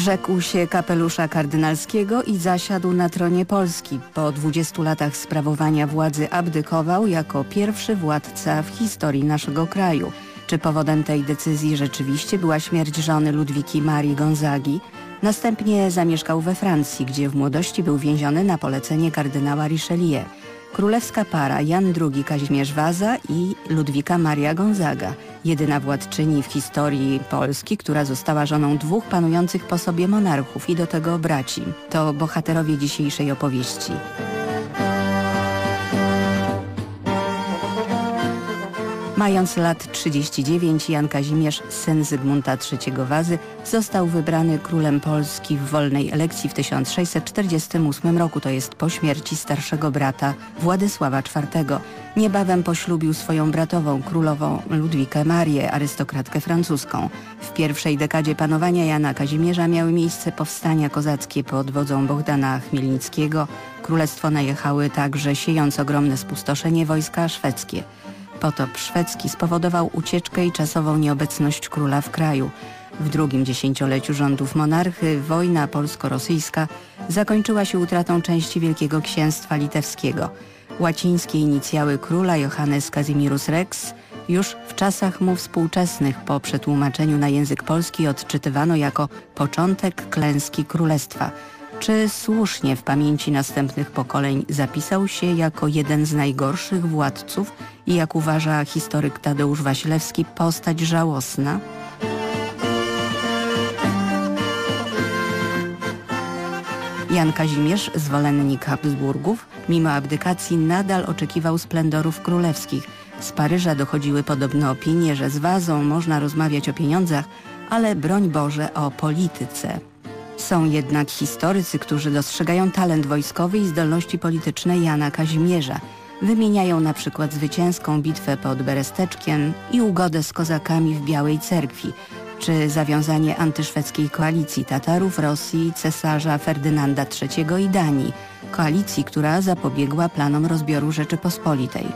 Zrzekł się kapelusza kardynalskiego i zasiadł na tronie Polski. Po 20 latach sprawowania władzy abdykował jako pierwszy władca w historii naszego kraju. Czy powodem tej decyzji rzeczywiście była śmierć żony Ludwiki Marii Gonzagi? Następnie zamieszkał we Francji, gdzie w młodości był więziony na polecenie kardynała Richelieu. Królewska para Jan II Kazimierz Waza i Ludwika Maria Gonzaga, jedyna władczyni w historii Polski, która została żoną dwóch panujących po sobie monarchów i do tego braci. To bohaterowie dzisiejszej opowieści. Mając lat 39, Jan Kazimierz, syn Zygmunta III Wazy, został wybrany królem Polski w wolnej elekcji w 1648 roku, to jest po śmierci starszego brata Władysława IV. Niebawem poślubił swoją bratową, królową Ludwikę Marię, arystokratkę francuską. W pierwszej dekadzie panowania Jana Kazimierza miały miejsce powstania kozackie pod wodzą Bohdana Chmielnickiego. Królestwo najechały także siejąc ogromne spustoszenie wojska szwedzkie. Potop szwedzki spowodował ucieczkę i czasową nieobecność króla w kraju. W drugim dziesięcioleciu rządów monarchy wojna polsko-rosyjska zakończyła się utratą części Wielkiego Księstwa Litewskiego. Łacińskie inicjały króla Johannes Kazimierus Rex już w czasach mu współczesnych po przetłumaczeniu na język polski odczytywano jako początek klęski królestwa – czy słusznie w pamięci następnych pokoleń zapisał się jako jeden z najgorszych władców i jak uważa historyk Tadeusz Wasilewski postać żałosna? Jan Kazimierz, zwolennik Habsburgów, mimo abdykacji nadal oczekiwał splendorów królewskich. Z Paryża dochodziły podobne opinie, że z wazą można rozmawiać o pieniądzach, ale broń Boże o polityce. Są jednak historycy, którzy dostrzegają talent wojskowy i zdolności polityczne Jana Kazimierza. Wymieniają na przykład zwycięską bitwę pod Beresteczkiem i ugodę z kozakami w Białej Cerkwi, czy zawiązanie antyszwedzkiej koalicji Tatarów, Rosji, cesarza Ferdynanda III i Danii, koalicji, która zapobiegła planom rozbioru Rzeczypospolitej.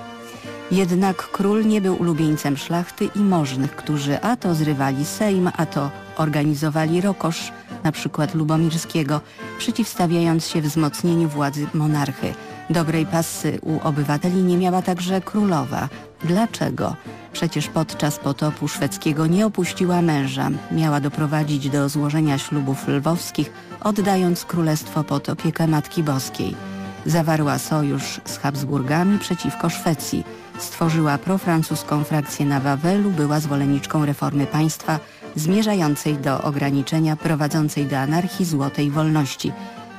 Jednak król nie był ulubieńcem szlachty i możnych, którzy a to zrywali Sejm, a to organizowali rokosz, przykład Lubomirskiego, przeciwstawiając się wzmocnieniu władzy monarchy. Dobrej pasy u obywateli nie miała także królowa. Dlaczego? Przecież podczas potopu szwedzkiego nie opuściła męża. Miała doprowadzić do złożenia ślubów lwowskich, oddając królestwo pod opiekę Matki Boskiej. Zawarła sojusz z Habsburgami przeciwko Szwecji. Stworzyła profrancuską frakcję na Wawelu, była zwolenniczką reformy państwa, zmierzającej do ograniczenia prowadzącej do anarchii złotej wolności.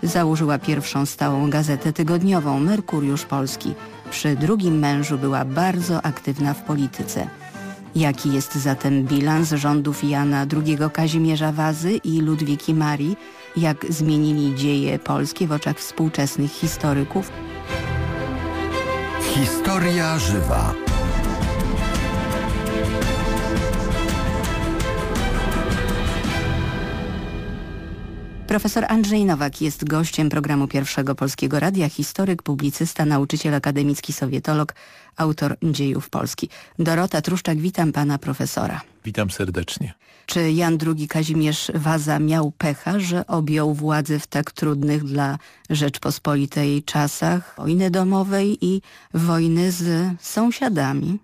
Założyła pierwszą stałą gazetę tygodniową Merkuriusz Polski. Przy drugim mężu była bardzo aktywna w polityce. Jaki jest zatem bilans rządów Jana II Kazimierza Wazy i Ludwiki Marii? Jak zmienili dzieje polskie w oczach współczesnych historyków? Historia żywa. Profesor Andrzej Nowak jest gościem programu Pierwszego Polskiego Radia, historyk, publicysta, nauczyciel akademicki, sowietolog, autor dziejów Polski. Dorota Truszczak, witam pana profesora. Witam serdecznie. Czy Jan II Kazimierz Waza miał pecha, że objął władzę w tak trudnych dla Rzeczpospolitej czasach wojny domowej i wojny z sąsiadami?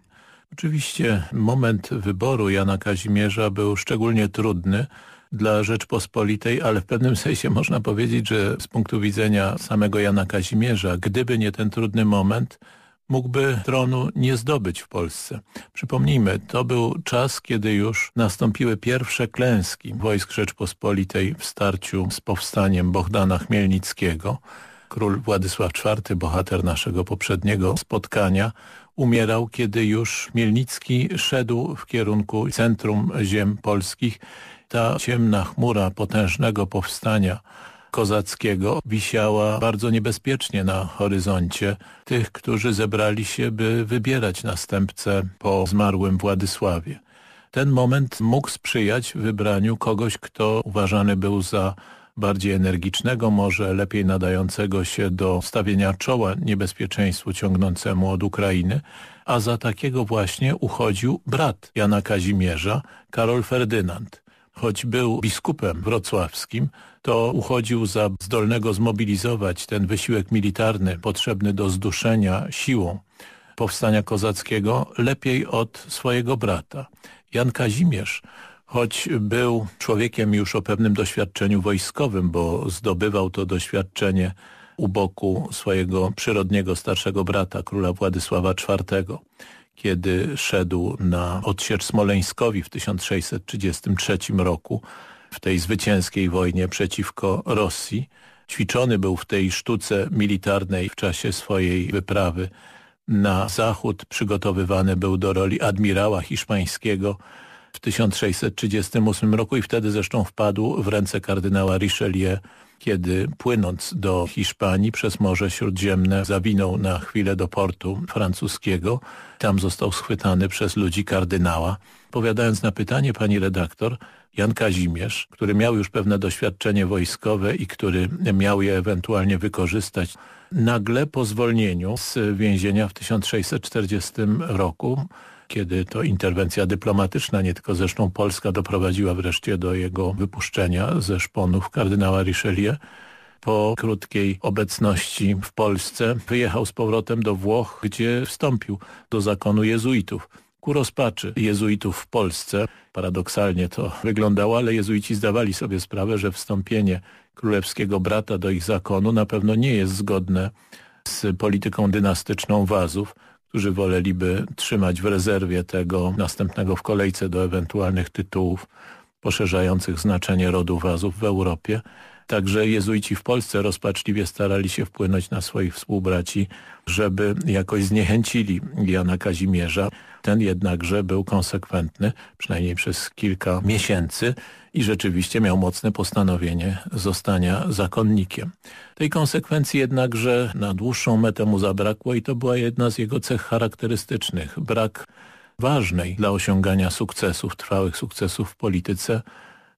Oczywiście moment wyboru Jana Kazimierza był szczególnie trudny, dla Rzeczpospolitej, ale w pewnym sensie można powiedzieć, że z punktu widzenia samego Jana Kazimierza, gdyby nie ten trudny moment, mógłby tronu nie zdobyć w Polsce. Przypomnijmy, to był czas, kiedy już nastąpiły pierwsze klęski wojsk Rzeczpospolitej w starciu z powstaniem Bohdana Chmielnickiego. Król Władysław IV, bohater naszego poprzedniego spotkania, umierał, kiedy już Chmielnicki szedł w kierunku centrum ziem polskich ta ciemna chmura potężnego powstania kozackiego wisiała bardzo niebezpiecznie na horyzoncie tych, którzy zebrali się, by wybierać następcę po zmarłym Władysławie. Ten moment mógł sprzyjać wybraniu kogoś, kto uważany był za bardziej energicznego, może lepiej nadającego się do stawienia czoła niebezpieczeństwu ciągnącemu od Ukrainy, a za takiego właśnie uchodził brat Jana Kazimierza, Karol Ferdynand. Choć był biskupem wrocławskim, to uchodził za zdolnego zmobilizować ten wysiłek militarny potrzebny do zduszenia siłą powstania kozackiego lepiej od swojego brata. Jan Kazimierz choć był człowiekiem już o pewnym doświadczeniu wojskowym, bo zdobywał to doświadczenie u boku swojego przyrodniego starszego brata, króla Władysława IV, kiedy szedł na odsiecz smoleńskowi w 1633 roku w tej zwycięskiej wojnie przeciwko Rosji. Ćwiczony był w tej sztuce militarnej w czasie swojej wyprawy na zachód, przygotowywany był do roli admirała hiszpańskiego w 1638 roku i wtedy zresztą wpadł w ręce kardynała Richelieu, kiedy płynąc do Hiszpanii przez Morze Śródziemne zawinął na chwilę do portu francuskiego. Tam został schwytany przez ludzi kardynała. Powiadając na pytanie pani redaktor, Jan Kazimierz, który miał już pewne doświadczenie wojskowe i który miał je ewentualnie wykorzystać, nagle po zwolnieniu z więzienia w 1640 roku kiedy to interwencja dyplomatyczna, nie tylko zresztą Polska, doprowadziła wreszcie do jego wypuszczenia ze szponów kardynała Richelieu. Po krótkiej obecności w Polsce wyjechał z powrotem do Włoch, gdzie wstąpił do zakonu jezuitów. Ku rozpaczy jezuitów w Polsce, paradoksalnie to wyglądało, ale jezuici zdawali sobie sprawę, że wstąpienie królewskiego brata do ich zakonu na pewno nie jest zgodne z polityką dynastyczną Wazów, którzy woleliby trzymać w rezerwie tego następnego w kolejce do ewentualnych tytułów poszerzających znaczenie rodu wazów w Europie. Także jezuici w Polsce rozpaczliwie starali się wpłynąć na swoich współbraci, żeby jakoś zniechęcili Jana Kazimierza. Ten jednakże był konsekwentny, przynajmniej przez kilka miesięcy i rzeczywiście miał mocne postanowienie zostania zakonnikiem. Tej konsekwencji jednakże na dłuższą metę mu zabrakło i to była jedna z jego cech charakterystycznych. Brak ważnej dla osiągania sukcesów, trwałych sukcesów w polityce,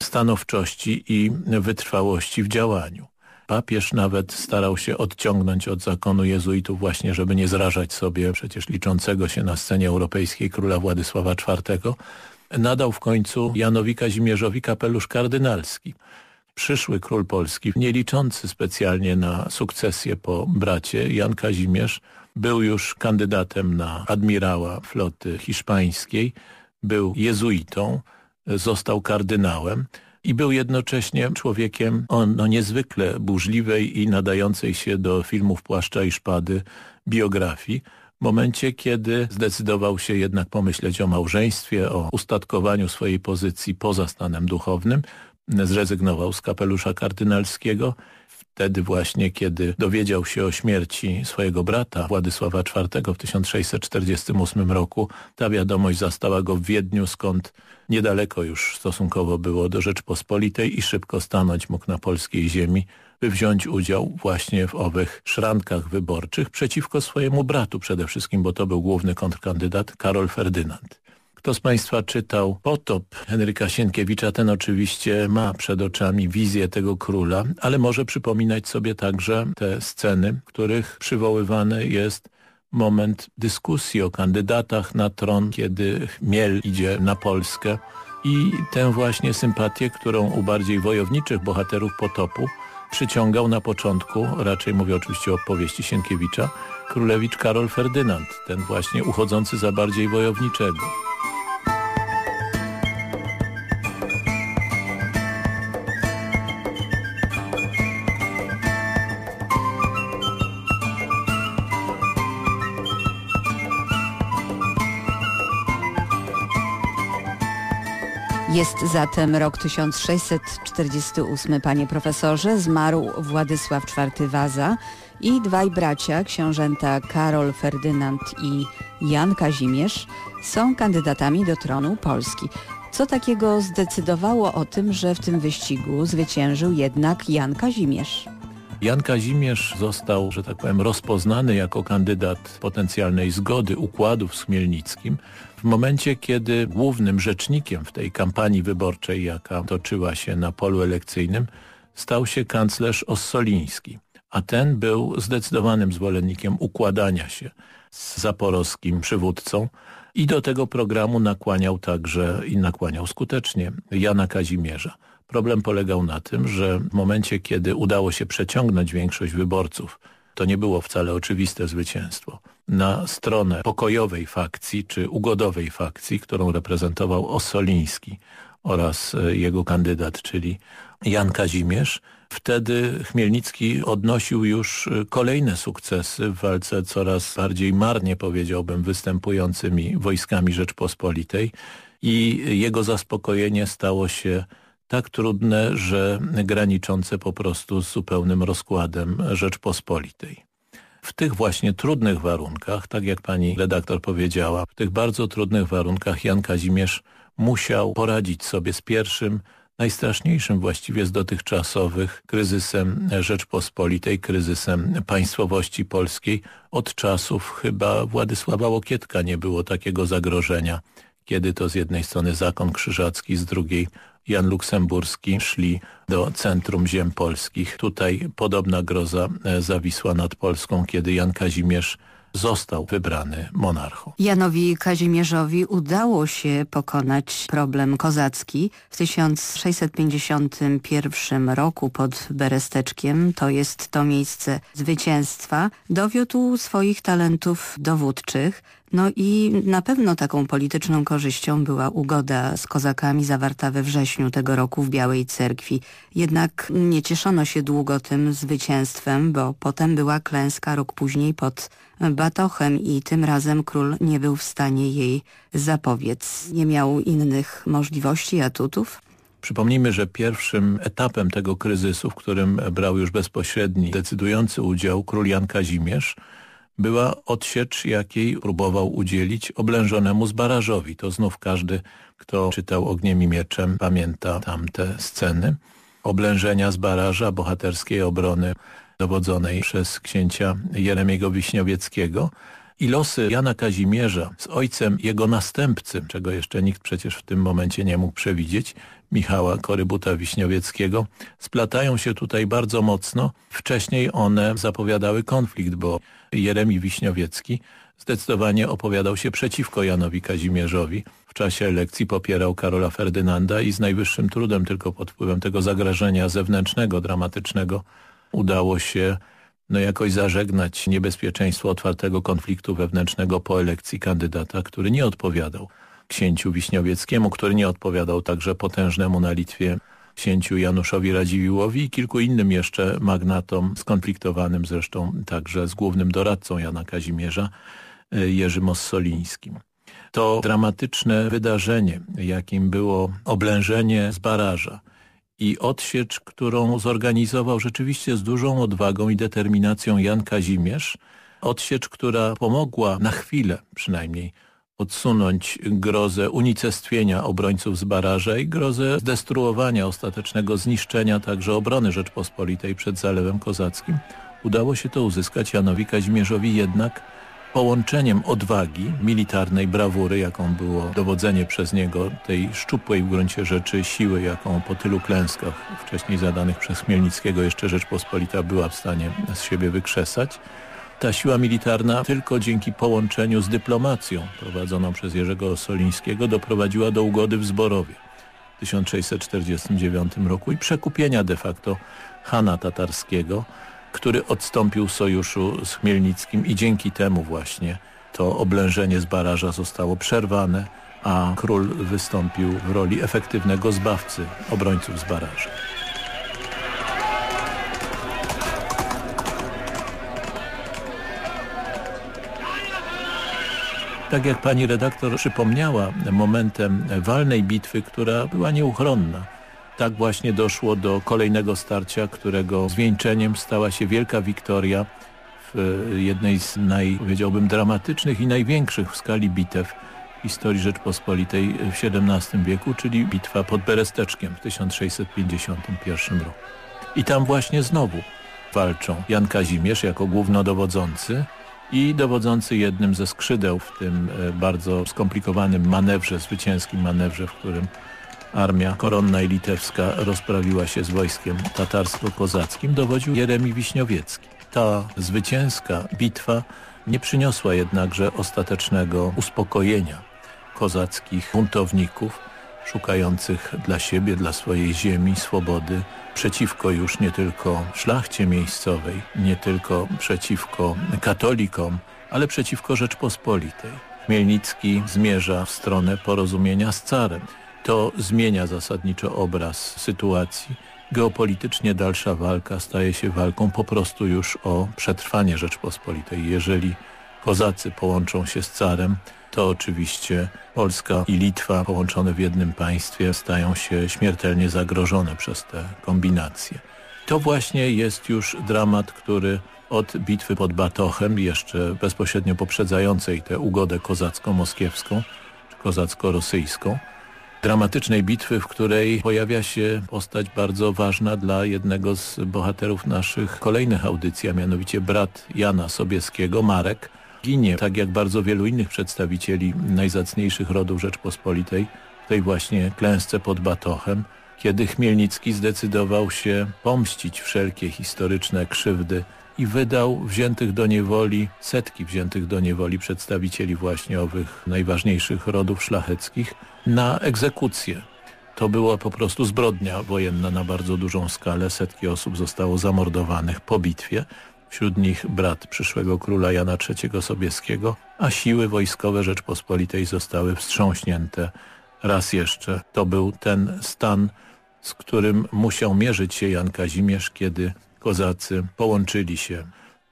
stanowczości i wytrwałości w działaniu. Papież nawet starał się odciągnąć od zakonu jezuitów właśnie, żeby nie zrażać sobie przecież liczącego się na scenie europejskiej króla Władysława IV. Nadał w końcu Janowi Kazimierzowi kapelusz kardynalski. Przyszły król Polski, nie liczący specjalnie na sukcesję po bracie, Jan Kazimierz, był już kandydatem na admirała floty hiszpańskiej, był jezuitą, został kardynałem i był jednocześnie człowiekiem o no, niezwykle burzliwej i nadającej się do filmów Płaszcza i Szpady biografii, momencie, kiedy zdecydował się jednak pomyśleć o małżeństwie, o ustatkowaniu swojej pozycji poza stanem duchownym, zrezygnował z kapelusza kardynalskiego. Wtedy właśnie, kiedy dowiedział się o śmierci swojego brata Władysława IV w 1648 roku, ta wiadomość zastała go w Wiedniu, skąd niedaleko już stosunkowo było do Rzeczpospolitej i szybko stanąć mógł na polskiej ziemi, wziąć udział właśnie w owych szrankach wyborczych przeciwko swojemu bratu przede wszystkim, bo to był główny kontrkandydat Karol Ferdynand. Kto z Państwa czytał Potop Henryka Sienkiewicza, ten oczywiście ma przed oczami wizję tego króla, ale może przypominać sobie także te sceny, w których przywoływany jest moment dyskusji o kandydatach na tron, kiedy Miel idzie na Polskę i tę właśnie sympatię, którą u bardziej wojowniczych bohaterów Potopu przyciągał na początku, raczej mówię oczywiście o powieści Sienkiewicza, królewicz Karol Ferdynand, ten właśnie uchodzący za bardziej wojowniczego. Jest zatem rok 1648, panie profesorze. Zmarł Władysław IV Waza i dwaj bracia, książęta Karol Ferdynand i Jan Kazimierz, są kandydatami do tronu Polski. Co takiego zdecydowało o tym, że w tym wyścigu zwyciężył jednak Jan Kazimierz? Jan Kazimierz został, że tak powiem, rozpoznany jako kandydat potencjalnej zgody układów z Chmielnickim w momencie, kiedy głównym rzecznikiem w tej kampanii wyborczej, jaka toczyła się na polu elekcyjnym, stał się kanclerz Ossoliński, a ten był zdecydowanym zwolennikiem układania się z zaporowskim przywódcą i do tego programu nakłaniał także i nakłaniał skutecznie Jana Kazimierza. Problem polegał na tym, że w momencie, kiedy udało się przeciągnąć większość wyborców, to nie było wcale oczywiste zwycięstwo, na stronę pokojowej fakcji czy ugodowej fakcji, którą reprezentował Ossoliński oraz e, jego kandydat, czyli Jan Kazimierz, Wtedy Chmielnicki odnosił już y, kolejne sukcesy w walce coraz bardziej marnie, powiedziałbym, występującymi wojskami Rzeczpospolitej i jego zaspokojenie stało się tak trudne, że graniczące po prostu z zupełnym rozkładem Rzeczpospolitej. W tych właśnie trudnych warunkach, tak jak pani redaktor powiedziała, w tych bardzo trudnych warunkach Jan Kazimierz musiał poradzić sobie z pierwszym najstraszniejszym właściwie z dotychczasowych kryzysem Rzeczpospolitej, kryzysem państwowości polskiej. Od czasów chyba Władysława Łokietka nie było takiego zagrożenia, kiedy to z jednej strony zakon krzyżacki, z drugiej Jan Luksemburski szli do centrum ziem polskich. Tutaj podobna groza zawisła nad Polską, kiedy Jan Kazimierz został wybrany monarchą. Janowi Kazimierzowi udało się pokonać problem kozacki w 1651 roku pod Beresteczkiem. To jest to miejsce zwycięstwa. Dowiódł swoich talentów dowódczych. No i na pewno taką polityczną korzyścią była ugoda z kozakami zawarta we wrześniu tego roku w Białej Cerkwi. Jednak nie cieszono się długo tym zwycięstwem, bo potem była klęska rok później pod Batochem i tym razem król nie był w stanie jej zapobiec. Nie miał innych możliwości, atutów? Przypomnijmy, że pierwszym etapem tego kryzysu, w którym brał już bezpośredni, decydujący udział król Jan Kazimierz, była odsiecz, jakiej próbował udzielić oblężonemu Zbarażowi. To znów każdy, kto czytał Ogniem i Mieczem, pamięta tamte sceny. Oblężenia Zbaraża, bohaterskiej obrony dowodzonej przez księcia Jeremiego Wiśniowieckiego i losy Jana Kazimierza z ojcem jego następcy, czego jeszcze nikt przecież w tym momencie nie mógł przewidzieć, Michała Korybuta Wiśniowieckiego, splatają się tutaj bardzo mocno. Wcześniej one zapowiadały konflikt, bo Jeremi Wiśniowiecki zdecydowanie opowiadał się przeciwko Janowi Kazimierzowi. W czasie elekcji popierał Karola Ferdynanda i z najwyższym trudem tylko pod wpływem tego zagrożenia zewnętrznego, dramatycznego udało się no jakoś zażegnać niebezpieczeństwo otwartego konfliktu wewnętrznego po elekcji kandydata, który nie odpowiadał księciu Wiśniowieckiemu, który nie odpowiadał także potężnemu na Litwie księciu Januszowi Radziwiłłowi i kilku innym jeszcze magnatom, skonfliktowanym zresztą także z głównym doradcą Jana Kazimierza, e, Jerzym Ossolińskim. To dramatyczne wydarzenie, jakim było oblężenie z baraża, i odsiecz, którą zorganizował rzeczywiście z dużą odwagą i determinacją Jan Kazimierz. Odsiecz, która pomogła na chwilę przynajmniej odsunąć grozę unicestwienia obrońców z baraża i grozę zdestruowania, ostatecznego zniszczenia także obrony Rzeczpospolitej przed Zalewem Kozackim. Udało się to uzyskać Janowi Kazimierzowi jednak połączeniem odwagi, militarnej brawury, jaką było dowodzenie przez niego tej szczupłej w gruncie rzeczy siły, jaką po tylu klęskach wcześniej zadanych przez Chmielnickiego jeszcze Rzeczpospolita była w stanie z siebie wykrzesać. Ta siła militarna tylko dzięki połączeniu z dyplomacją prowadzoną przez Jerzego Solińskiego doprowadziła do ugody w Zborowie w 1649 roku i przekupienia de facto Hana Tatarskiego który odstąpił sojuszu z Chmielnickim i dzięki temu właśnie to oblężenie z baraża zostało przerwane, a król wystąpił w roli efektywnego zbawcy obrońców z baraża. Tak jak pani redaktor przypomniała, momentem walnej bitwy, która była nieuchronna, tak właśnie doszło do kolejnego starcia, którego zwieńczeniem stała się wielka wiktoria w jednej z naj, powiedziałbym, dramatycznych i największych w skali bitew historii Rzeczpospolitej w XVII wieku, czyli bitwa pod Beresteczkiem w 1651 roku. I tam właśnie znowu walczą Jan Kazimierz jako głównodowodzący i dowodzący jednym ze skrzydeł w tym e, bardzo skomplikowanym manewrze, zwycięskim manewrze, w którym armia koronna i litewska rozprawiła się z wojskiem tatarsko-kozackim, dowodził Jeremi Wiśniowiecki. Ta zwycięska bitwa nie przyniosła jednakże ostatecznego uspokojenia kozackich buntowników szukających dla siebie, dla swojej ziemi swobody przeciwko już nie tylko szlachcie miejscowej, nie tylko przeciwko katolikom, ale przeciwko Rzeczpospolitej. Chmielnicki zmierza w stronę porozumienia z carem. To zmienia zasadniczo obraz sytuacji. Geopolitycznie dalsza walka staje się walką po prostu już o przetrwanie Rzeczpospolitej. Jeżeli kozacy połączą się z carem, to oczywiście Polska i Litwa połączone w jednym państwie stają się śmiertelnie zagrożone przez te kombinacje. To właśnie jest już dramat, który od bitwy pod Batochem, jeszcze bezpośrednio poprzedzającej tę ugodę kozacko-moskiewską czy kozacko-rosyjską, dramatycznej bitwy, w której pojawia się postać bardzo ważna dla jednego z bohaterów naszych kolejnych audycji, a mianowicie brat Jana Sobieskiego, Marek, ginie, tak jak bardzo wielu innych przedstawicieli najzacniejszych rodów Rzeczpospolitej, w tej właśnie klęsce pod Batochem, kiedy Chmielnicki zdecydował się pomścić wszelkie historyczne krzywdy i wydał wziętych do niewoli, setki wziętych do niewoli przedstawicieli właśnie owych najważniejszych rodów szlacheckich na egzekucję. To była po prostu zbrodnia wojenna na bardzo dużą skalę. Setki osób zostało zamordowanych po bitwie. Wśród nich brat przyszłego króla Jana III Sobieskiego, a siły wojskowe Rzeczpospolitej zostały wstrząśnięte raz jeszcze. To był ten stan, z którym musiał mierzyć się Jan Kazimierz, kiedy kozacy połączyli się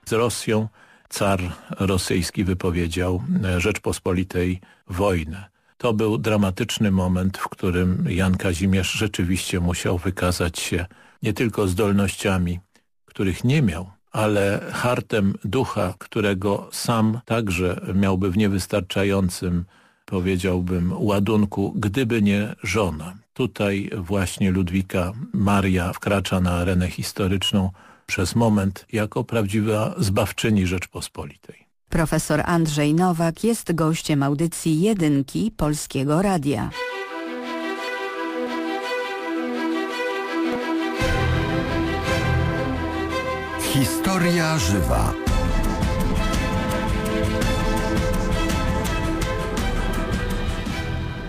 z Rosją. Car rosyjski wypowiedział Rzeczpospolitej wojnę. To był dramatyczny moment, w którym Jan Kazimierz rzeczywiście musiał wykazać się nie tylko zdolnościami, których nie miał, ale hartem ducha, którego sam także miałby w niewystarczającym, powiedziałbym, ładunku, gdyby nie żona. Tutaj właśnie Ludwika Maria wkracza na arenę historyczną przez moment jako prawdziwa zbawczyni Rzeczpospolitej. Profesor Andrzej Nowak jest gościem audycji Jedynki Polskiego Radia. Historia żywa.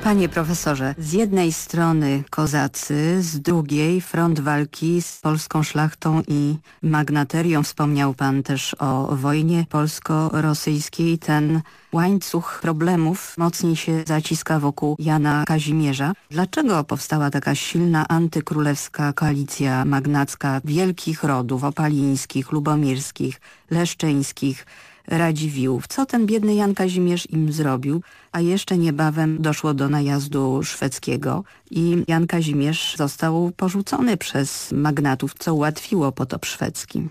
Panie profesorze, z jednej strony kozacy, z drugiej front walki z polską szlachtą i magnaterią. Wspomniał pan też o wojnie polsko-rosyjskiej. Ten łańcuch problemów mocniej się zaciska wokół Jana Kazimierza. Dlaczego powstała taka silna antykrólewska koalicja magnacka wielkich rodów opalińskich, lubomirskich, leszczyńskich, Radziwiłłów. Co ten biedny Jan Kazimierz im zrobił? A jeszcze niebawem doszło do najazdu szwedzkiego i Jan Kazimierz został porzucony przez magnatów, co ułatwiło potop szwedzki.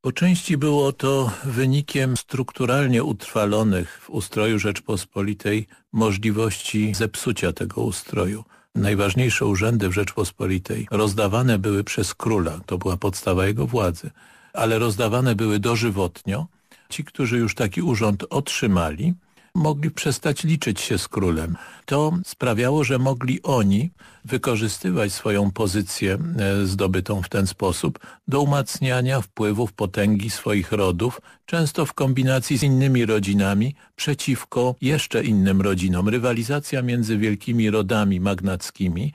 Po części było to wynikiem strukturalnie utrwalonych w ustroju Rzeczpospolitej możliwości zepsucia tego ustroju. Najważniejsze urzędy w Rzeczpospolitej rozdawane były przez króla, to była podstawa jego władzy, ale rozdawane były dożywotnio, ci, którzy już taki urząd otrzymali, mogli przestać liczyć się z królem. To sprawiało, że mogli oni wykorzystywać swoją pozycję e, zdobytą w ten sposób do umacniania wpływów, potęgi swoich rodów, często w kombinacji z innymi rodzinami przeciwko jeszcze innym rodzinom. Rywalizacja między wielkimi rodami magnackimi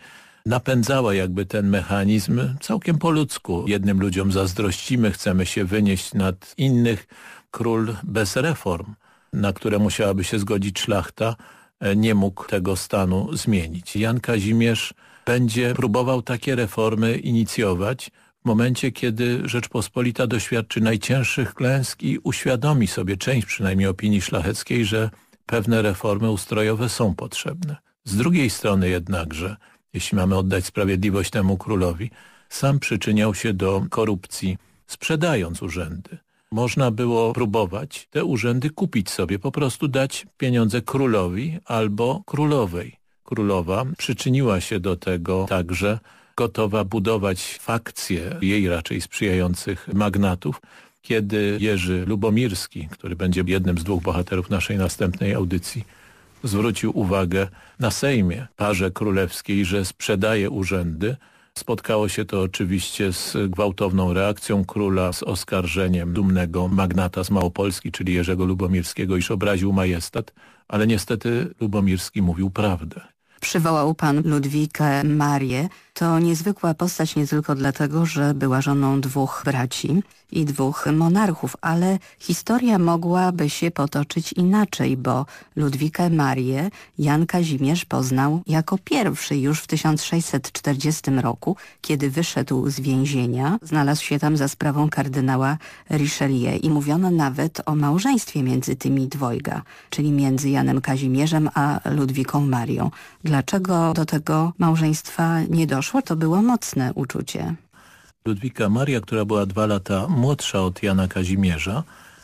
napędzała jakby ten mechanizm całkiem po ludzku. Jednym ludziom zazdrościmy, chcemy się wynieść nad innych, król bez reform, na które musiałaby się zgodzić szlachta, e, nie mógł tego stanu zmienić. Jan Kazimierz będzie próbował takie reformy inicjować w momencie, kiedy Rzeczpospolita doświadczy najcięższych klęsk i uświadomi sobie, część przynajmniej opinii szlacheckiej, że pewne reformy ustrojowe są potrzebne. Z drugiej strony jednakże, jeśli mamy oddać sprawiedliwość temu królowi, sam przyczyniał się do korupcji, sprzedając urzędy można było próbować te urzędy kupić sobie, po prostu dać pieniądze królowi albo królowej. Królowa przyczyniła się do tego także, gotowa budować fakcje jej raczej sprzyjających magnatów, kiedy Jerzy Lubomirski, który będzie jednym z dwóch bohaterów naszej następnej audycji, zwrócił uwagę na Sejmie parze królewskiej, że sprzedaje urzędy Spotkało się to oczywiście z gwałtowną reakcją króla, z oskarżeniem dumnego magnata z Małopolski, czyli Jerzego Lubomirskiego, iż obraził majestat, ale niestety Lubomirski mówił prawdę. Przywołał pan Ludwikę Marię. To niezwykła postać nie tylko dlatego, że była żoną dwóch braci i dwóch monarchów, ale historia mogłaby się potoczyć inaczej, bo Ludwikę Marię Jan Kazimierz poznał jako pierwszy już w 1640 roku, kiedy wyszedł z więzienia. Znalazł się tam za sprawą kardynała Richelieu i mówiono nawet o małżeństwie między tymi dwojga, czyli między Janem Kazimierzem a Ludwiką Marią. Dlaczego do tego małżeństwa nie doszło? To było mocne uczucie. Ludwika Maria, która była dwa lata młodsza od Jana Kazimierza,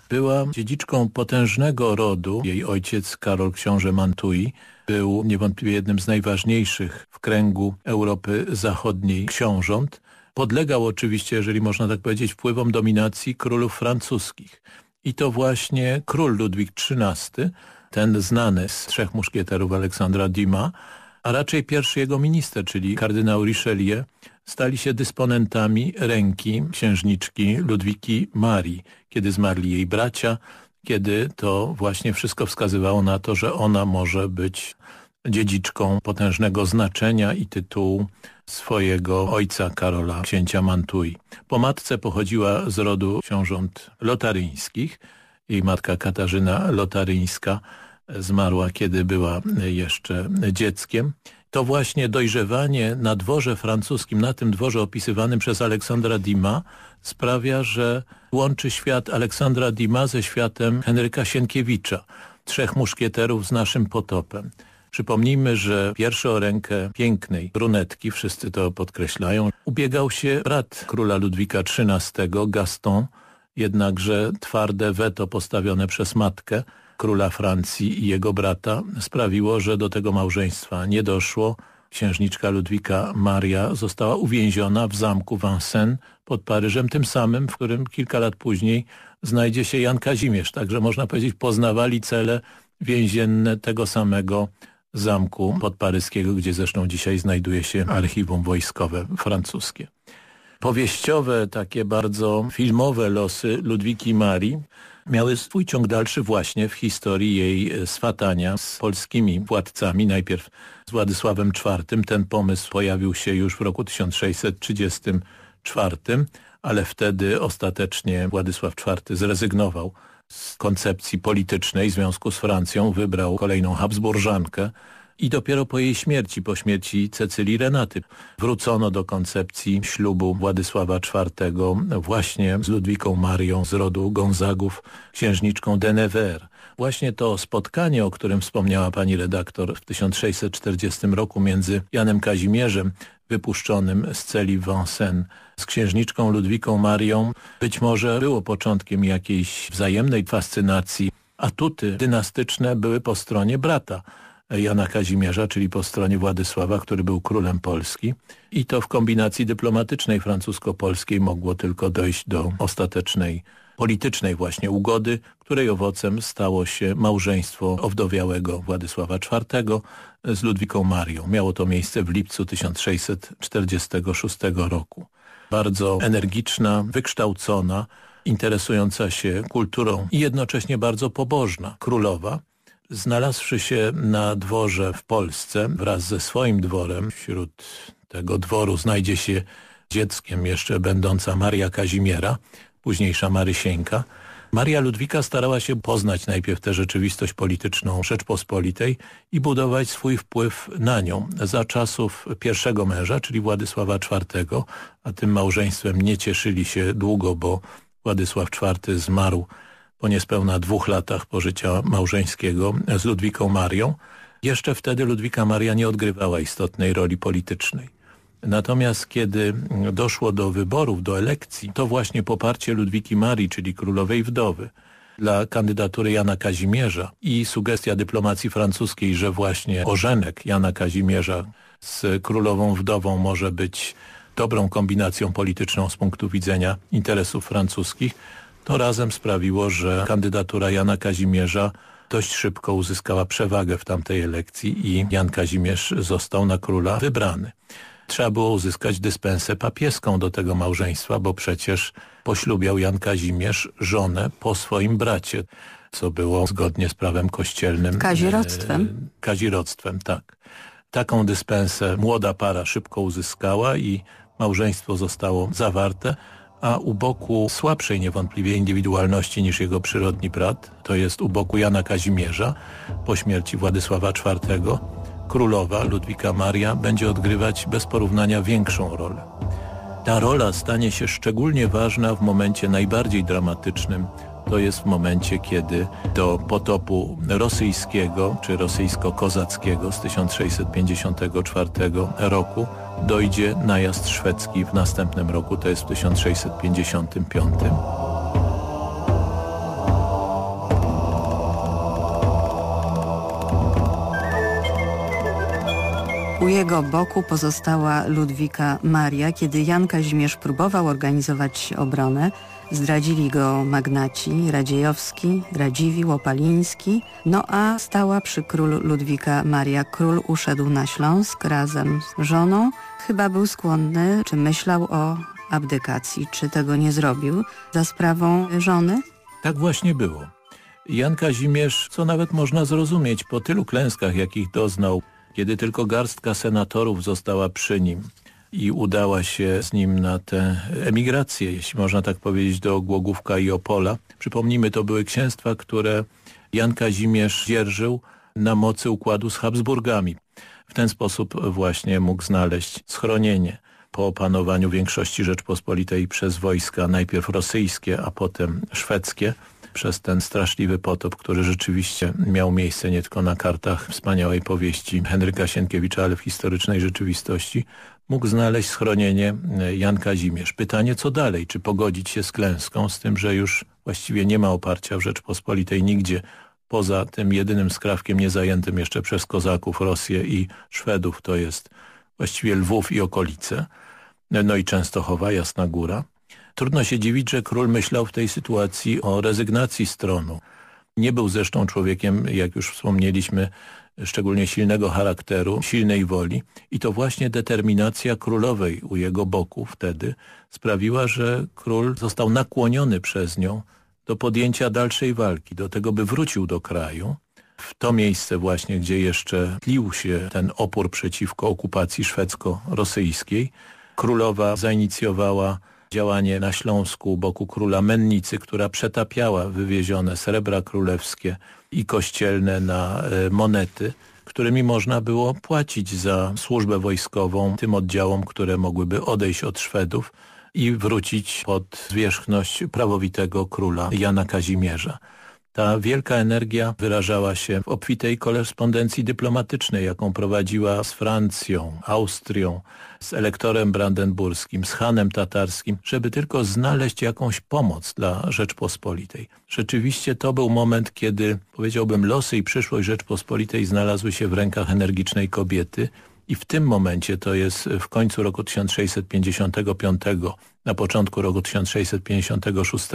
była dziedziczką potężnego rodu. Jej ojciec, Karol książę Mantui, był niewątpliwie jednym z najważniejszych w kręgu Europy Zachodniej książąt. Podlegał oczywiście, jeżeli można tak powiedzieć, wpływom dominacji królów francuskich. I to właśnie król Ludwik XIII, ten znany z trzech muszkieterów Aleksandra Dima, a raczej pierwszy jego minister, czyli kardynał Richelieu, stali się dysponentami ręki księżniczki Ludwiki Marii, kiedy zmarli jej bracia, kiedy to właśnie wszystko wskazywało na to, że ona może być dziedziczką potężnego znaczenia i tytułu swojego ojca Karola, księcia Mantui. Po matce pochodziła z rodu książąt lotaryńskich. Jej matka Katarzyna Lotaryńska zmarła, kiedy była jeszcze dzieckiem. To właśnie dojrzewanie na dworze francuskim, na tym dworze opisywanym przez Aleksandra Dima sprawia, że łączy świat Aleksandra Dima ze światem Henryka Sienkiewicza, trzech muszkieterów z naszym potopem. Przypomnijmy, że pierwszy o rękę pięknej brunetki, wszyscy to podkreślają, ubiegał się brat króla Ludwika XIII, Gaston, jednakże twarde weto postawione przez matkę króla Francji i jego brata sprawiło, że do tego małżeństwa nie doszło. Księżniczka Ludwika Maria została uwięziona w zamku Vincennes pod Paryżem, tym samym, w którym kilka lat później znajdzie się Jan Kazimierz. Także można powiedzieć, poznawali cele więzienne tego samego zamku podparyskiego, gdzie zresztą dzisiaj znajduje się archiwum wojskowe francuskie. Powieściowe, takie bardzo filmowe losy Ludwiki Marii miały swój ciąg dalszy właśnie w historii jej e, swatania z polskimi władcami. Najpierw z Władysławem IV. Ten pomysł pojawił się już w roku 1634, ale wtedy ostatecznie Władysław IV zrezygnował z koncepcji politycznej w związku z Francją, wybrał kolejną Habsburżankę, i dopiero po jej śmierci, po śmierci Cecylii Renaty, wrócono do koncepcji ślubu Władysława IV właśnie z Ludwiką Marią z rodu Gonzagów, księżniczką de Nevers. Właśnie to spotkanie, o którym wspomniała pani redaktor w 1640 roku między Janem Kazimierzem, wypuszczonym z celi Vincennes, z księżniczką Ludwiką Marią, być może było początkiem jakiejś wzajemnej fascynacji. Atuty dynastyczne były po stronie brata. Jana Kazimierza, czyli po stronie Władysława, który był królem Polski. I to w kombinacji dyplomatycznej francusko-polskiej mogło tylko dojść do ostatecznej politycznej właśnie ugody, której owocem stało się małżeństwo owdowiałego Władysława IV z Ludwiką Marią. Miało to miejsce w lipcu 1646 roku. Bardzo energiczna, wykształcona, interesująca się kulturą i jednocześnie bardzo pobożna królowa, Znalazłszy się na dworze w Polsce wraz ze swoim dworem, wśród tego dworu znajdzie się dzieckiem jeszcze będąca Maria Kazimiera, późniejsza Marysieńka. Maria Ludwika starała się poznać najpierw tę rzeczywistość polityczną Rzeczpospolitej i budować swój wpływ na nią. Za czasów pierwszego męża, czyli Władysława IV, a tym małżeństwem nie cieszyli się długo, bo Władysław IV zmarł po niespełna dwóch latach pożycia małżeńskiego z Ludwiką Marią. Jeszcze wtedy Ludwika Maria nie odgrywała istotnej roli politycznej. Natomiast kiedy doszło do wyborów, do elekcji, to właśnie poparcie Ludwiki Marii, czyli królowej wdowy, dla kandydatury Jana Kazimierza i sugestia dyplomacji francuskiej, że właśnie ożenek Jana Kazimierza z królową wdową może być dobrą kombinacją polityczną z punktu widzenia interesów francuskich, to razem sprawiło, że kandydatura Jana Kazimierza dość szybko uzyskała przewagę w tamtej elekcji i Jan Kazimierz został na króla wybrany. trzeba było uzyskać dyspensę papieską do tego małżeństwa, bo przecież poślubiał Jan Kazimierz żonę po swoim bracie, co było zgodnie z prawem kościelnym. Kazirodztwem. E, kazirodztwem, tak. Taką dyspensę młoda para szybko uzyskała i małżeństwo zostało zawarte, a u boku słabszej niewątpliwie indywidualności niż jego przyrodni brat, to jest u boku Jana Kazimierza po śmierci Władysława IV, królowa Ludwika Maria będzie odgrywać bez porównania większą rolę. Ta rola stanie się szczególnie ważna w momencie najbardziej dramatycznym, to jest w momencie, kiedy do potopu rosyjskiego czy rosyjsko-kozackiego z 1654 roku dojdzie najazd szwedzki w następnym roku, to jest w 1655. U jego boku pozostała Ludwika Maria, kiedy Jan Kazimierz próbował organizować obronę. Zdradzili go magnaci Radziejowski, Radziwiłł, Opaliński, no a stała przy król Ludwika Maria. Król uszedł na Śląsk razem z żoną. Chyba był skłonny, czy myślał o abdykacji, czy tego nie zrobił za sprawą żony? Tak właśnie było. Jan Kazimierz, co nawet można zrozumieć po tylu klęskach, jakich doznał, kiedy tylko garstka senatorów została przy nim i udała się z nim na tę emigrację, jeśli można tak powiedzieć, do Głogówka i Opola. Przypomnijmy, to były księstwa, które Jan Kazimierz dzierżył na mocy układu z Habsburgami. W ten sposób właśnie mógł znaleźć schronienie po opanowaniu większości Rzeczpospolitej przez wojska, najpierw rosyjskie, a potem szwedzkie, przez ten straszliwy potop, który rzeczywiście miał miejsce nie tylko na kartach wspaniałej powieści Henryka Sienkiewicza, ale w historycznej rzeczywistości, mógł znaleźć schronienie e, Jan Kazimierz. Pytanie, co dalej? Czy pogodzić się z klęską, z tym, że już właściwie nie ma oparcia w Rzeczpospolitej nigdzie, poza tym jedynym skrawkiem niezajętym jeszcze przez kozaków Rosję i Szwedów, to jest właściwie Lwów i okolice, no i Częstochowa, Jasna Góra. Trudno się dziwić, że król myślał w tej sytuacji o rezygnacji z tronu. Nie był zresztą człowiekiem, jak już wspomnieliśmy, szczególnie silnego charakteru, silnej woli i to właśnie determinacja królowej u jego boku wtedy sprawiła, że król został nakłoniony przez nią do podjęcia dalszej walki, do tego, by wrócił do kraju, w to miejsce właśnie, gdzie jeszcze tlił się ten opór przeciwko okupacji szwedzko-rosyjskiej. Królowa zainicjowała działanie na Śląsku u boku króla Mennicy, która przetapiała wywiezione srebra królewskie i kościelne na e, monety, którymi można było płacić za służbę wojskową tym oddziałom, które mogłyby odejść od Szwedów i wrócić pod zwierzchność prawowitego króla Jana Kazimierza. Ta wielka energia wyrażała się w obfitej korespondencji dyplomatycznej, jaką prowadziła z Francją, Austrią, z elektorem brandenburskim, z hanem tatarskim, żeby tylko znaleźć jakąś pomoc dla Rzeczpospolitej. Rzeczywiście to był moment, kiedy powiedziałbym losy i przyszłość Rzeczpospolitej znalazły się w rękach energicznej kobiety, i w tym momencie, to jest w końcu roku 1655, na początku roku 1656,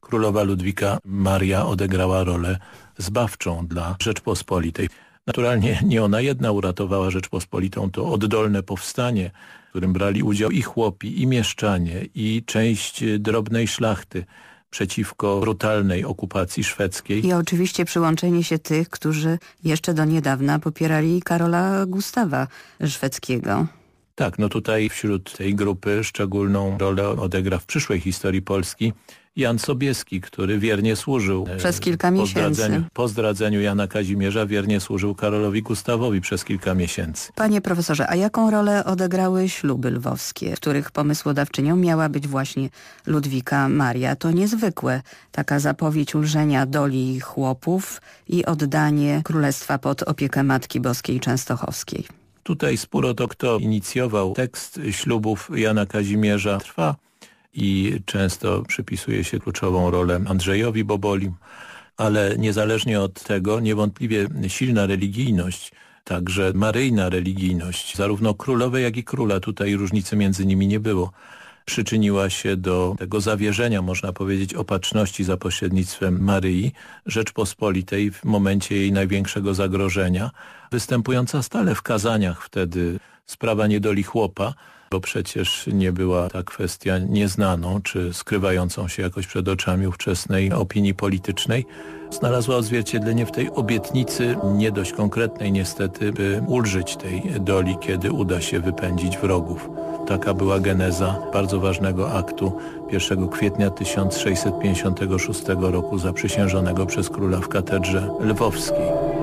królowa Ludwika Maria odegrała rolę zbawczą dla Rzeczpospolitej. Naturalnie nie ona jedna uratowała Rzeczpospolitą, to oddolne powstanie, w którym brali udział i chłopi, i mieszczanie, i część drobnej szlachty przeciwko brutalnej okupacji szwedzkiej. I oczywiście przyłączenie się tych, którzy jeszcze do niedawna popierali Karola Gustawa szwedzkiego. Tak, no tutaj wśród tej grupy szczególną rolę odegra w przyszłej historii Polski Jan Sobieski, który wiernie służył e, przez kilka po miesięcy. Zdradzeniu, po zdradzeniu Jana Kazimierza wiernie służył Karolowi Gustawowi przez kilka miesięcy. Panie profesorze, a jaką rolę odegrały śluby lwowskie, których pomysłodawczynią miała być właśnie Ludwika Maria? To niezwykłe. Taka zapowiedź ulżenia doli chłopów i oddanie królestwa pod opiekę Matki Boskiej Częstochowskiej. Tutaj spór o to, kto inicjował tekst ślubów Jana Kazimierza trwa i często przypisuje się kluczową rolę Andrzejowi Boboli, ale niezależnie od tego niewątpliwie silna religijność, także maryjna religijność, zarówno królowej jak i króla, tutaj różnicy między nimi nie było, przyczyniła się do tego zawierzenia, można powiedzieć, opatrzności za pośrednictwem Maryi Rzeczpospolitej w momencie jej największego zagrożenia, występująca stale w kazaniach wtedy sprawa niedoli chłopa, bo przecież nie była ta kwestia nieznaną, czy skrywającą się jakoś przed oczami ówczesnej opinii politycznej, znalazła odzwierciedlenie w tej obietnicy, nie dość konkretnej niestety, by ulżyć tej doli, kiedy uda się wypędzić wrogów. Taka była geneza bardzo ważnego aktu 1 kwietnia 1656 roku zaprzysiężonego przez króla w katedrze lwowskiej.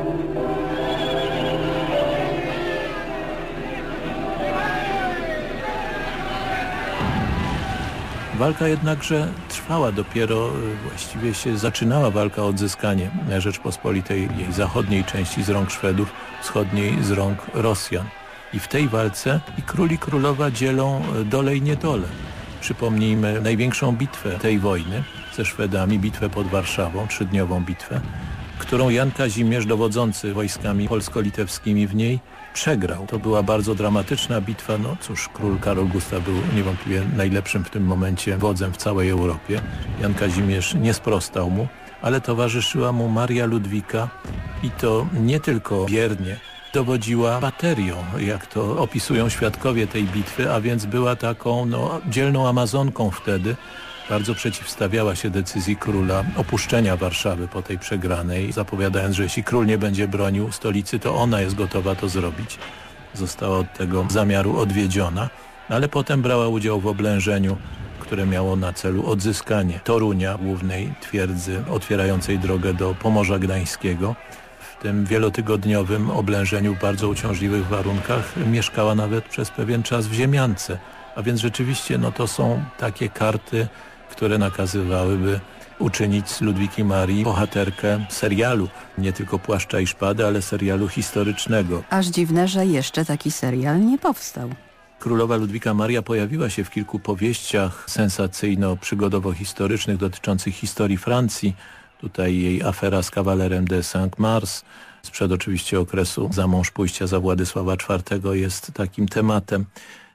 Walka jednakże trwała dopiero, e, właściwie się zaczynała walka o odzyskanie Rzeczpospolitej, jej zachodniej części z rąk Szwedów, wschodniej z rąk Rosjan. I w tej walce i król i królowa dzielą e, dole i niedole. Przypomnijmy największą bitwę tej wojny ze Szwedami, bitwę pod Warszawą, trzydniową bitwę, którą Jan Kazimierz, dowodzący wojskami polsko-litewskimi w niej, przegrał. To była bardzo dramatyczna bitwa. No cóż, król Karol Gustaw był niewątpliwie najlepszym w tym momencie wodzem w całej Europie. Jan Kazimierz nie sprostał mu, ale towarzyszyła mu Maria Ludwika i to nie tylko biernie, dowodziła baterią, jak to opisują świadkowie tej bitwy, a więc była taką no, dzielną Amazonką wtedy, bardzo przeciwstawiała się decyzji króla opuszczenia Warszawy po tej przegranej, zapowiadając, że jeśli król nie będzie bronił stolicy, to ona jest gotowa to zrobić. Została od tego zamiaru odwiedziona, ale potem brała udział w oblężeniu, które miało na celu odzyskanie Torunia, głównej twierdzy otwierającej drogę do Pomorza Gdańskiego. W tym wielotygodniowym oblężeniu w bardzo uciążliwych warunkach mieszkała nawet przez pewien czas w Ziemiance. A więc rzeczywiście no to są takie karty które nakazywałyby uczynić z Ludwiki Marii bohaterkę serialu, nie tylko Płaszcza i Szpady, ale serialu historycznego. Aż dziwne, że jeszcze taki serial nie powstał. Królowa Ludwika Maria pojawiła się w kilku powieściach sensacyjno-przygodowo-historycznych dotyczących historii Francji. Tutaj jej afera z kawalerem de Saint-Mars, sprzed oczywiście okresu za mąż pójścia za Władysława IV jest takim tematem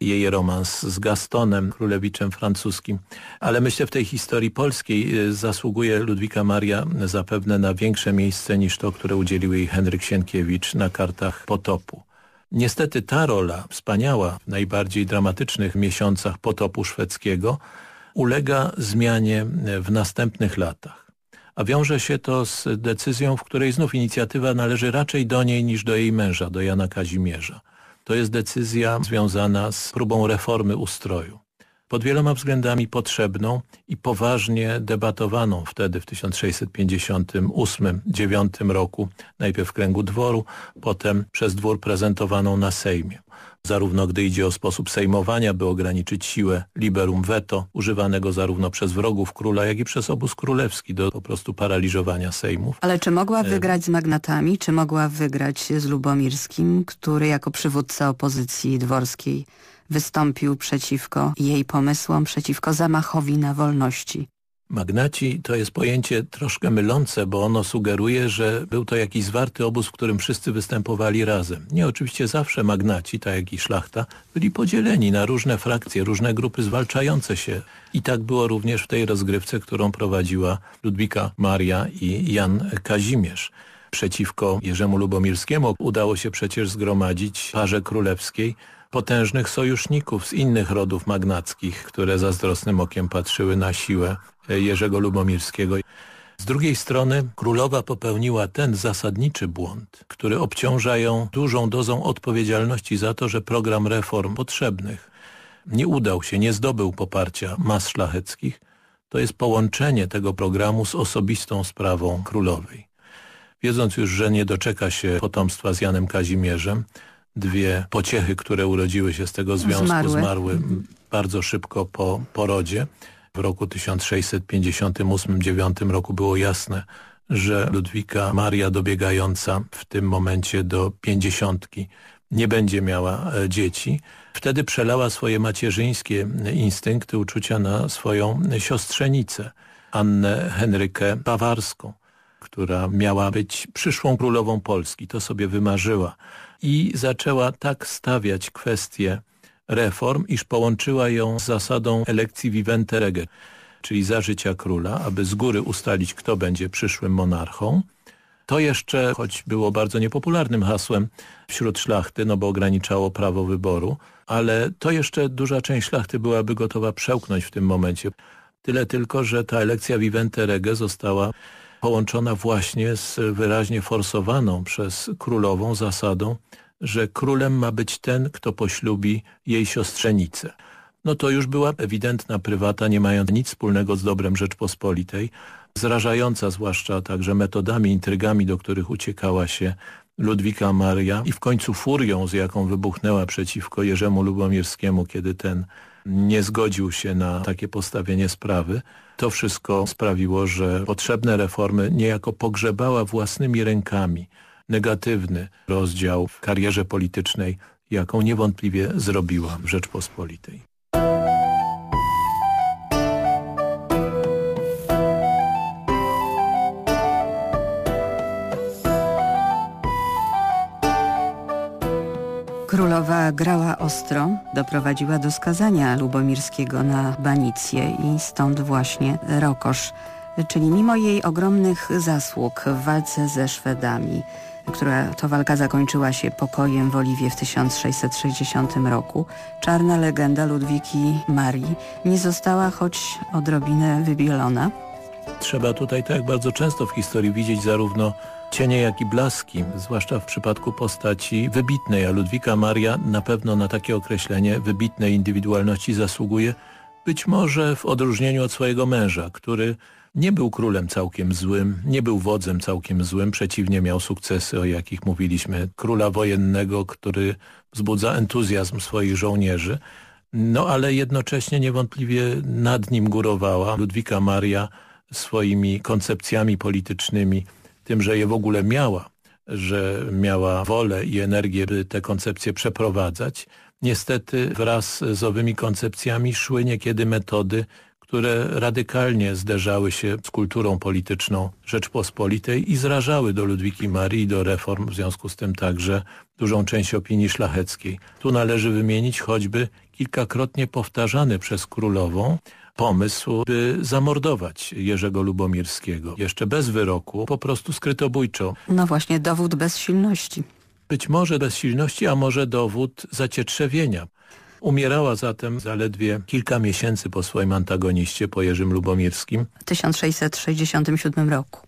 jej romans z Gastonem, królewiczem francuskim. Ale myślę w tej historii polskiej y, zasługuje Ludwika Maria zapewne na większe miejsce niż to, które udzielił jej Henryk Sienkiewicz na kartach potopu. Niestety ta rola, wspaniała w najbardziej dramatycznych miesiącach potopu szwedzkiego, ulega zmianie w następnych latach. A wiąże się to z decyzją, w której znów inicjatywa należy raczej do niej niż do jej męża, do Jana Kazimierza. To jest decyzja związana z próbą reformy ustroju. Pod wieloma względami potrzebną i poważnie debatowaną wtedy w 1658-9 roku, najpierw w kręgu dworu, potem przez dwór prezentowaną na Sejmie zarówno gdy idzie o sposób sejmowania, by ograniczyć siłę liberum veto, używanego zarówno przez wrogów króla, jak i przez obóz królewski do po prostu paraliżowania sejmów. Ale czy mogła wygrać z magnatami, czy mogła wygrać z Lubomirskim, który jako przywódca opozycji dworskiej wystąpił przeciwko jej pomysłom, przeciwko zamachowi na wolności? Magnaci to jest pojęcie troszkę mylące, bo ono sugeruje, że był to jakiś zwarty obóz, w którym wszyscy występowali razem. Nie, oczywiście zawsze magnaci, tak jak i szlachta, byli podzieleni na różne frakcje, różne grupy zwalczające się. I tak było również w tej rozgrywce, którą prowadziła Ludwika Maria i Jan Kazimierz. Przeciwko Jerzemu Lubomirskiemu udało się przecież zgromadzić parze królewskiej, potężnych sojuszników z innych rodów magnackich, które zazdrosnym okiem patrzyły na siłę Jerzego Lubomirskiego. Z drugiej strony królowa popełniła ten zasadniczy błąd, który obciąża ją dużą dozą odpowiedzialności za to, że program reform potrzebnych nie udał się, nie zdobył poparcia mas szlacheckich. To jest połączenie tego programu z osobistą sprawą królowej. Wiedząc już, że nie doczeka się potomstwa z Janem Kazimierzem, dwie pociechy, które urodziły się z tego związku, zmarły, zmarły bardzo szybko po porodzie. W roku 1658-9 roku było jasne, że Ludwika Maria dobiegająca w tym momencie do pięćdziesiątki nie będzie miała e, dzieci. Wtedy przelała swoje macierzyńskie instynkty, uczucia na swoją siostrzenicę, Annę Henrykę Bawarską, która miała być przyszłą królową Polski. To sobie wymarzyła. I zaczęła tak stawiać kwestię reform, iż połączyła ją z zasadą elekcji vivente rege, czyli za życia króla, aby z góry ustalić, kto będzie przyszłym monarchą. To jeszcze, choć było bardzo niepopularnym hasłem wśród szlachty, no bo ograniczało prawo wyboru, ale to jeszcze duża część szlachty byłaby gotowa przełknąć w tym momencie. Tyle tylko, że ta elekcja vivente rege została połączona właśnie z wyraźnie forsowaną przez królową zasadą, że królem ma być ten, kto poślubi jej siostrzenicę. No to już była ewidentna prywata, nie mając nic wspólnego z dobrem Rzeczpospolitej, zrażająca zwłaszcza także metodami, intrygami, do których uciekała się Ludwika Maria i w końcu furią, z jaką wybuchnęła przeciwko Jerzemu Lubomirskiemu, kiedy ten nie zgodził się na takie postawienie sprawy. To wszystko sprawiło, że potrzebne reformy niejako pogrzebała własnymi rękami negatywny rozdział w karierze politycznej, jaką niewątpliwie zrobiła Rzeczpospolitej. Królowa grała ostro, doprowadziła do skazania Lubomirskiego na banicję i stąd właśnie Rokosz, czyli mimo jej ogromnych zasług w walce ze Szwedami, która to walka zakończyła się pokojem w Oliwie w 1660 roku, czarna legenda Ludwiki Marii nie została choć odrobinę wybielona. Trzeba tutaj, tak bardzo często w historii, widzieć zarówno cienie, jak i blaski, zwłaszcza w przypadku postaci wybitnej, a Ludwika Maria na pewno na takie określenie wybitnej indywidualności zasługuje, być może w odróżnieniu od swojego męża, który nie był królem całkiem złym, nie był wodzem całkiem złym, przeciwnie miał sukcesy, o jakich mówiliśmy, króla wojennego, który wzbudza entuzjazm swoich żołnierzy, no ale jednocześnie niewątpliwie nad nim górowała Ludwika Maria swoimi koncepcjami politycznymi, tym, że je w ogóle miała, że miała wolę i energię, by te koncepcje przeprowadzać. Niestety wraz z owymi koncepcjami szły niekiedy metody, które radykalnie zderzały się z kulturą polityczną Rzeczpospolitej i zrażały do Ludwiki Marii do reform, w związku z tym także dużą część opinii szlacheckiej. Tu należy wymienić choćby kilkakrotnie powtarzany przez królową pomysł, by zamordować Jerzego Lubomirskiego. Jeszcze bez wyroku, po prostu skrytobójczo. No właśnie, dowód bezsilności. Być może bezsilności, a może dowód zacietrzewienia. Umierała zatem zaledwie kilka miesięcy po swoim antagoniście, po Jerzym Lubomirskim. W 1667 roku.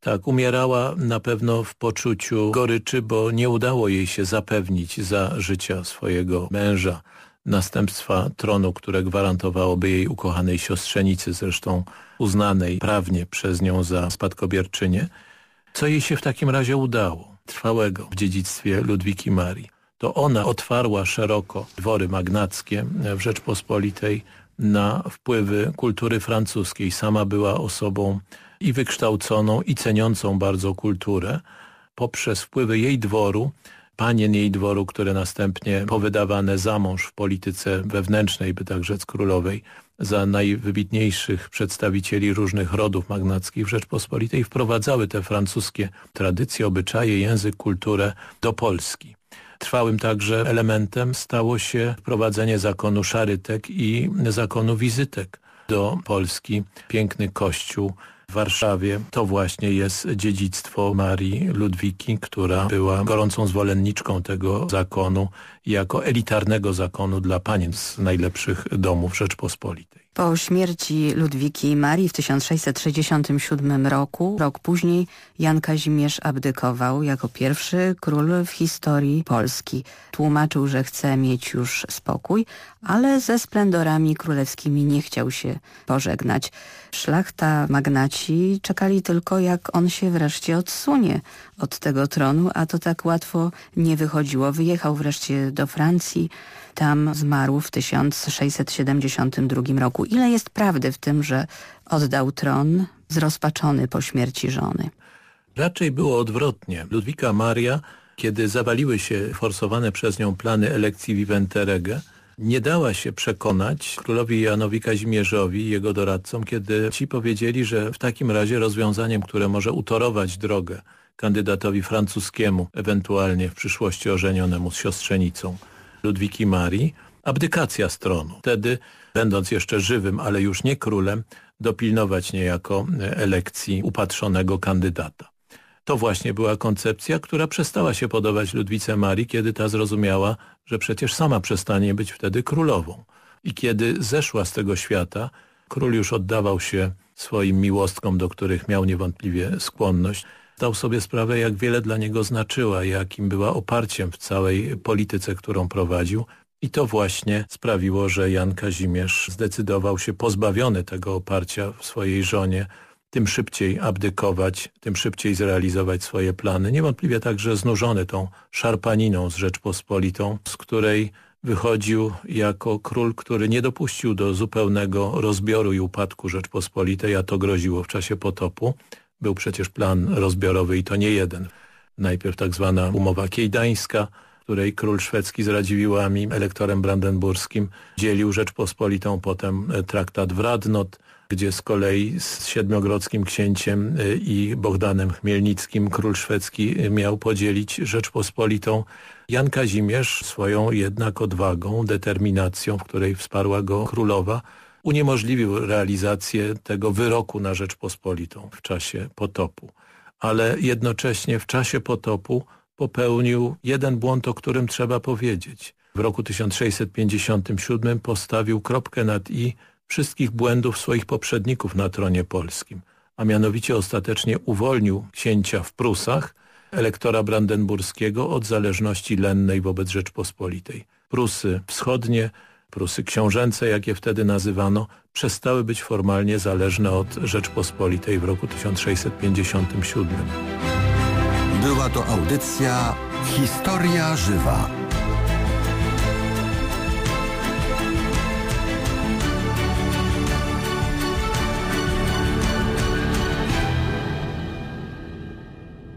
Tak, umierała na pewno w poczuciu goryczy, bo nie udało jej się zapewnić za życia swojego męża następstwa tronu, które gwarantowałoby jej ukochanej siostrzenicy, zresztą uznanej prawnie przez nią za spadkobierczynię. Co jej się w takim razie udało? Trwałego w dziedzictwie Ludwiki Marii. To ona otwarła szeroko dwory magnackie w Rzeczpospolitej na wpływy kultury francuskiej. Sama była osobą i wykształconą, i ceniącą bardzo kulturę. Poprzez wpływy jej dworu panien jej dworu, które następnie powydawane za mąż w polityce wewnętrznej, by tak rzec królowej, za najwybitniejszych przedstawicieli różnych rodów magnackich w Rzeczpospolitej wprowadzały te francuskie tradycje, obyczaje, język, kulturę do Polski. Trwałym także elementem stało się wprowadzenie zakonu szarytek i zakonu wizytek do Polski. Piękny kościół w Warszawie. To właśnie jest dziedzictwo Marii Ludwiki, która była gorącą zwolenniczką tego zakonu jako elitarnego zakonu dla panien z najlepszych domów Rzeczpospolitej. Po śmierci Ludwiki Marii w 1667 roku, rok później Jan Kazimierz abdykował jako pierwszy król w historii Polski. Tłumaczył, że chce mieć już spokój, ale ze splendorami królewskimi nie chciał się pożegnać. Szlachta, magnaci czekali tylko jak on się wreszcie odsunie od tego tronu, a to tak łatwo nie wychodziło. Wyjechał wreszcie do Francji, tam zmarł w 1672 roku. Ile jest prawdy w tym, że oddał tron zrozpaczony po śmierci żony? Raczej było odwrotnie. Ludwika Maria, kiedy zawaliły się forsowane przez nią plany elekcji Vivente Rege, nie dała się przekonać królowi Janowi Kazimierzowi i jego doradcom, kiedy ci powiedzieli, że w takim razie rozwiązaniem, które może utorować drogę kandydatowi francuskiemu, ewentualnie w przyszłości ożenionemu z siostrzenicą Ludwiki Marii, abdykacja stronu. Wtedy, będąc jeszcze żywym, ale już nie królem, dopilnować niejako elekcji upatrzonego kandydata. To właśnie była koncepcja, która przestała się podobać Ludwice Marii, kiedy ta zrozumiała, że przecież sama przestanie być wtedy królową. I kiedy zeszła z tego świata, król już oddawał się swoim miłostkom, do których miał niewątpliwie skłonność, zdał sobie sprawę, jak wiele dla niego znaczyła, jakim była oparciem w całej polityce, którą prowadził. I to właśnie sprawiło, że Jan Kazimierz zdecydował się pozbawiony tego oparcia w swojej żonie, tym szybciej abdykować, tym szybciej zrealizować swoje plany. Niewątpliwie także znużony tą szarpaniną z Rzeczpospolitą, z której wychodził jako król, który nie dopuścił do zupełnego rozbioru i upadku Rzeczpospolitej, a to groziło w czasie potopu. Był przecież plan rozbiorowy i to nie jeden. Najpierw tak zwana umowa kiejdańska, której król szwedzki z Radziwiłłami, elektorem brandenburskim, dzielił Rzeczpospolitą, potem traktat w Radnot, gdzie z kolei z siedmiogrodzkim księciem y, i Bogdanem Chmielnickim król szwedzki miał podzielić Rzeczpospolitą. Jan Kazimierz swoją jednak odwagą, determinacją, w której wsparła go królowa, uniemożliwił realizację tego wyroku na Rzeczpospolitą w czasie potopu. Ale jednocześnie w czasie potopu popełnił jeden błąd, o którym trzeba powiedzieć. W roku 1657 postawił kropkę nad i wszystkich błędów swoich poprzedników na tronie polskim, a mianowicie ostatecznie uwolnił księcia w Prusach, elektora brandenburskiego od zależności lennej wobec Rzeczpospolitej. Prusy wschodnie, Prusy książęce, jak je wtedy nazywano, przestały być formalnie zależne od Rzeczpospolitej w roku 1657. Była to audycja Historia Żywa.